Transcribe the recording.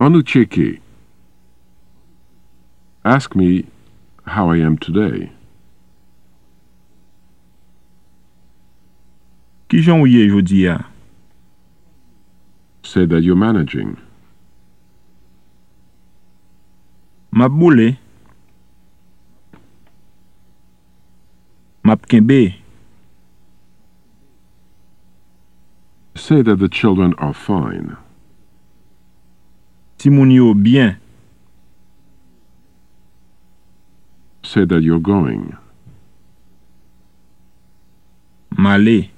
An nou cheke. Ask me how I am today. Ki jan ou ye jodi ya? Say that you're managing. Map boule? Map kenbe? Say that the children are fine. ti moun yo byen. Say that you're going. Male.